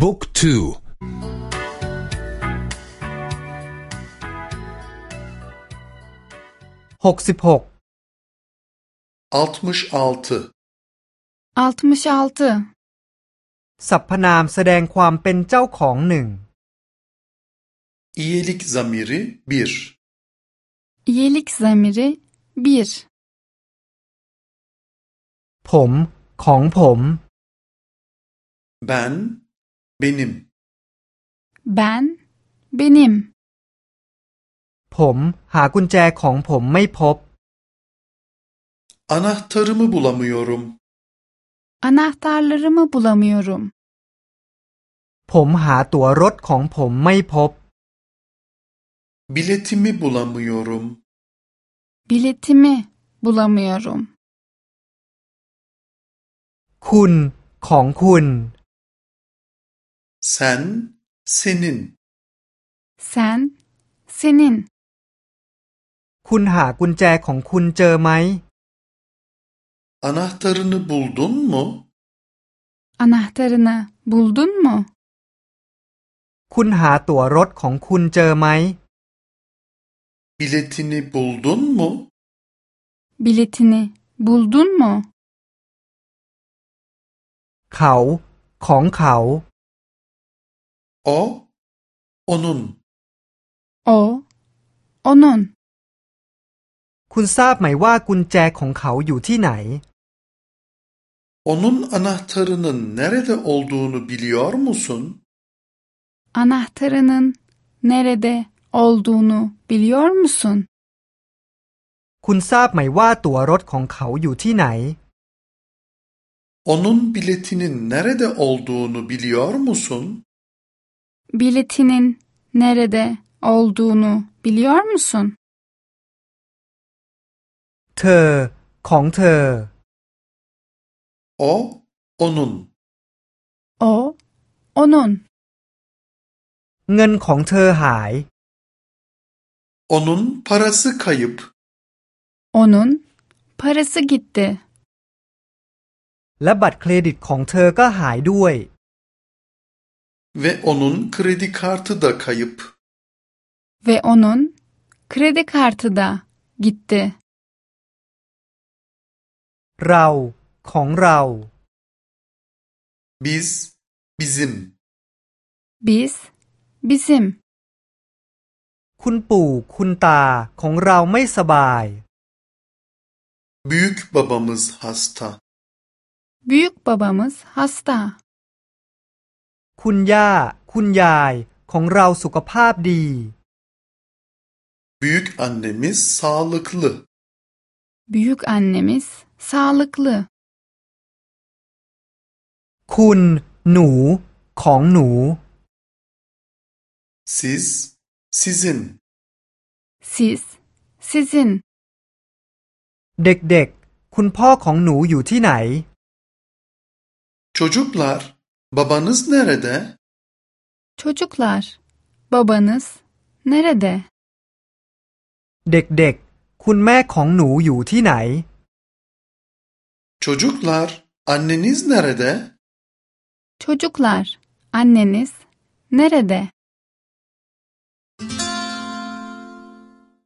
บุ๊กทูหกสิบหก66 66สรรพนามแสดงความเป็นเจ้าของหนึ่ง İyilik zamiri 1 İyilik zamiri 1ผม ของผม Ben benim Ben benim ผม หากุญแจของผมไม่พบ Anahtarımı bulamıyorum Anahtarlarımı bulamıyorum ผมหาตั๋วรถของผมไม่พบ Biletimi bulamıyorum Biletimi bulamıyorum คุณ ของคุณ Sen senin Sen senin คุณหากุญแจของคุณเจอไหม Anahtarını buldun mu? Anahtarını buldun mu? คุณหาตั๋วรถของคุณเจอไหม Biletini buldun mu? Biletini buldun mu? เขา ของเขา O onun O onun คุณทราบไหมว่ากุญแจของเขาอยู่ที่ไหน Onun anahtarının nerede olduğunu biliyor musun? Anahtarının nerede olduğunu biliyor musun? คุณทราบไหมว่าตั๋วรถของเขาอยู่ที่ไหน Onun biletinin nerede olduğunu biliyor musun? Biletinin nerede olduğunu biliyor musun? เธอ ของเธอ O onun O onun เงินของเธอหาย Onun parası kayıp onun parası gitti และบัตรเครดิตของเธอก็หายด้วย ve onun kredi kartı da kayıp. ve onun kredi kartı da gitti เรา ของเรา Biz bizim biz bizim คุณปู่ คุณตา ของเราไม่สบาย büyük babamız hasta. büyük babamız hasta คุณย่า คุณยายของเราสุขภาพดี Büyük annemiz sağlıklı. büyük annemiz sağlıklı คุณหนูของหนู Siz sizin siz sizin เด็กๆ คุณพ่อของหนูอยู่ที่ไหน çocuklar babanız nerede? çocuklar babanız nerede เด็กๆ คุณแม่ของหนูอยู่ที่ไหน Çocuklar anneniz nerede? çocuklar anneniz nerede